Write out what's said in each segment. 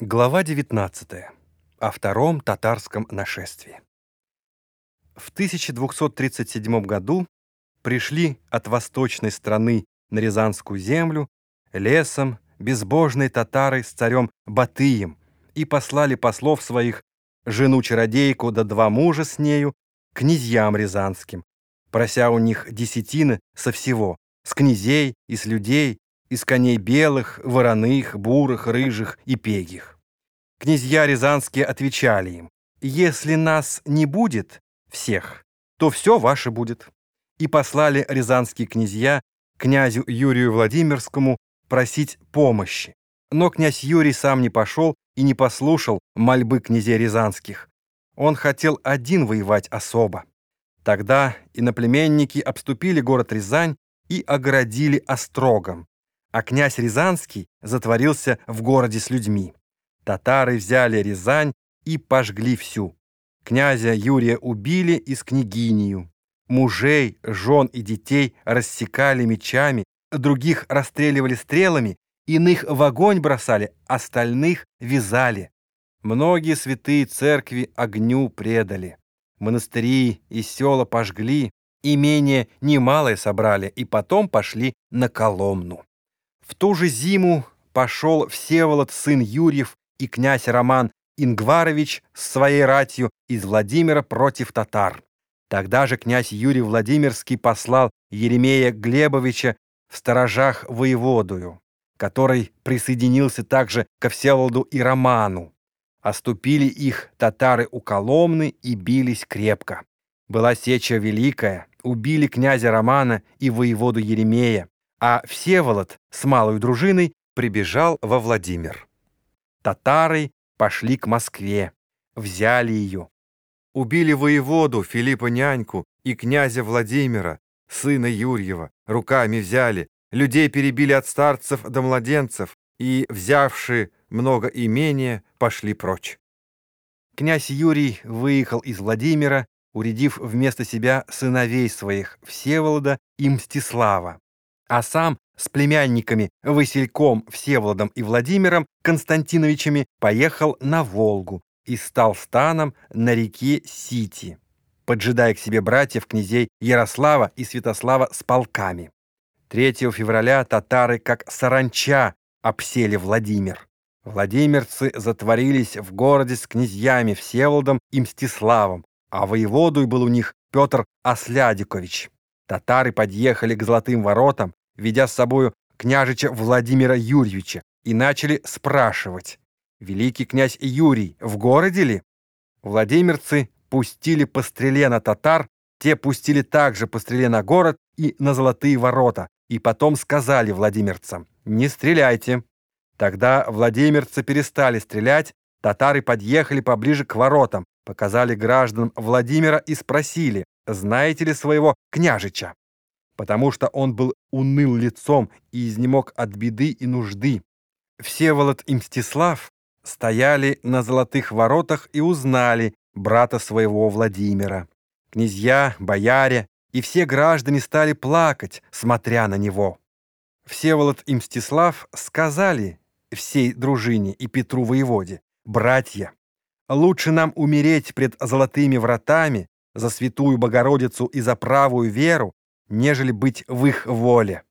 Глава 19. О втором татарском нашествии. В 1237 году пришли от восточной страны на Рязанскую землю лесом безбожные татары с царем Батыем и послали послов своих, жену-чародейку да два мужа с нею, князьям рязанским, прося у них десятины со всего, с князей и с людей, из коней белых, вороных, бурых, рыжих и пегих. Князья рязанские отвечали им, «Если нас не будет, всех, то все ваше будет». И послали рязанские князья князю Юрию Владимирскому просить помощи. Но князь Юрий сам не пошел и не послушал мольбы князей рязанских. Он хотел один воевать особо. Тогда иноплеменники обступили город Рязань и оградили острогом, а князь Рязанский затворился в городе с людьми. Татары взяли Рязань и пожгли всю. Князя Юрия убили и с княгинью. Мужей, жен и детей рассекали мечами, других расстреливали стрелами, иных в огонь бросали, остальных вязали. Многие святые церкви огню предали. Монастыри и села пожгли, имение немалое собрали и потом пошли на Коломну. В ту же зиму пошел Всеволод, сын Юрьев, и князь Роман Ингварович с своей ратью из Владимира против татар. Тогда же князь Юрий Владимирский послал Еремея Глебовича в сторожах воеводую, который присоединился также ко Всеволоду и Роману. Оступили их татары у Коломны и бились крепко. Была сеча великая, убили князя Романа и воеводу Еремея, а Всеволод с малой дружиной прибежал во Владимир. Татары пошли к Москве, взяли ее. Убили воеводу Филиппа Няньку и князя Владимира, сына Юрьева, руками взяли, людей перебили от старцев до младенцев и, взявши много имения, пошли прочь. Князь Юрий выехал из Владимира, уредив вместо себя сыновей своих Всеволода и Мстислава, а сам с племянниками Васильком, Всеволодом и Владимиром Константиновичами поехал на Волгу и стал станом на реке Сити, поджидая к себе братьев князей Ярослава и Святослава с полками. 3 февраля татары, как саранча, обсели Владимир. Владимирцы затворились в городе с князьями Всеволодом и Мстиславом, а воеводой был у них Петр Ослядикович. Татары подъехали к Золотым воротам, ведя с собою княжича Владимира Юрьевича, и начали спрашивать, «Великий князь Юрий в городе ли?» Владимирцы пустили по стреле на татар, те пустили также по стреле на город и на Золотые ворота, и потом сказали владимирцам, «Не стреляйте». Тогда владимирцы перестали стрелять, татары подъехали поближе к воротам, показали гражданам Владимира и спросили, знаете ли своего княжича? потому что он был уныл лицом и изнемог от беды и нужды. Всеволод и Мстислав стояли на золотых воротах и узнали брата своего Владимира. Князья, бояре и все граждане стали плакать, смотря на него. Всеволод и Мстислав сказали всей дружине и Петру воеводе, «Братья, лучше нам умереть пред золотыми вратами за святую Богородицу и за правую веру, нежели быть в их воле.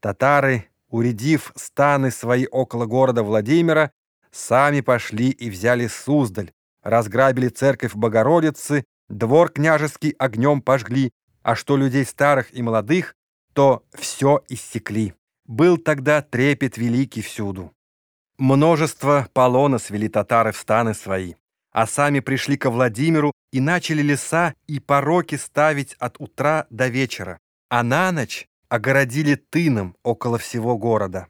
Татары, уредив станы свои около города Владимира, сами пошли и взяли Суздаль, разграбили церковь Богородицы, двор княжеский огнем пожгли, а что людей старых и молодых, то все иссекли. Был тогда трепет великий всюду. Множество полона свели татары в станы свои, а сами пришли ко Владимиру и начали леса и пороки ставить от утра до вечера, а на ночь огородили тыном около всего города.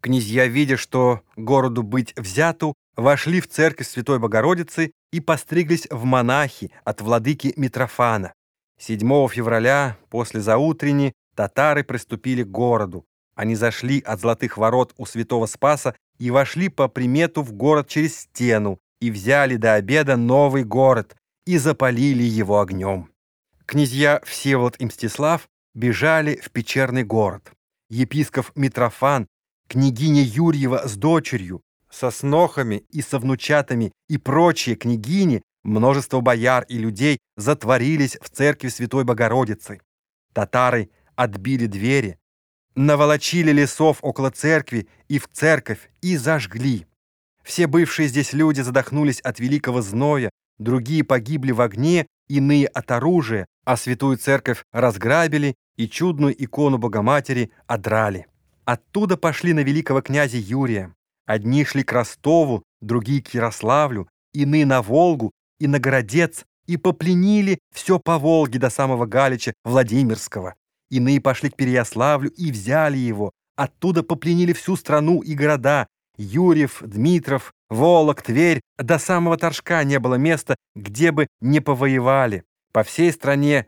Князья, видя, что городу быть взяту, вошли в церковь Святой Богородицы и постриглись в монахи от владыки Митрофана. 7 февраля, после заутрени, татары приступили к городу. Они зашли от золотых ворот у Святого Спаса и вошли по примету в город через стену, и взяли до обеда новый город и запалили его огнем. Князья Всеволод и Мстислав бежали в печерный город. Епископ Митрофан, княгиня Юрьева с дочерью, со снохами и со внучатами и прочие княгини, множество бояр и людей затворились в церкви Святой Богородицы. Татары отбили двери, наволочили лесов около церкви и в церковь и зажгли. Все бывшие здесь люди задохнулись от великого зноя, другие погибли в огне, иные от оружия, а святую церковь разграбили и чудную икону Богоматери одрали. Оттуда пошли на великого князя Юрия. Одни шли к Ростову, другие к Ярославлю, иные на Волгу и на Городец, и попленили все по Волге до самого Галича Владимирского. Иные пошли к Переяславлю и взяли его. Оттуда попленили всю страну и города. Юрьев, Дмитров, Волок, Тверь. До самого Торжка не было места, где бы не повоевали. По всей стране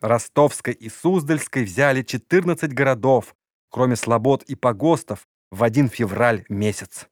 Ростовской и Суздальской взяли 14 городов, кроме слобод и погостов, в один февраль месяц.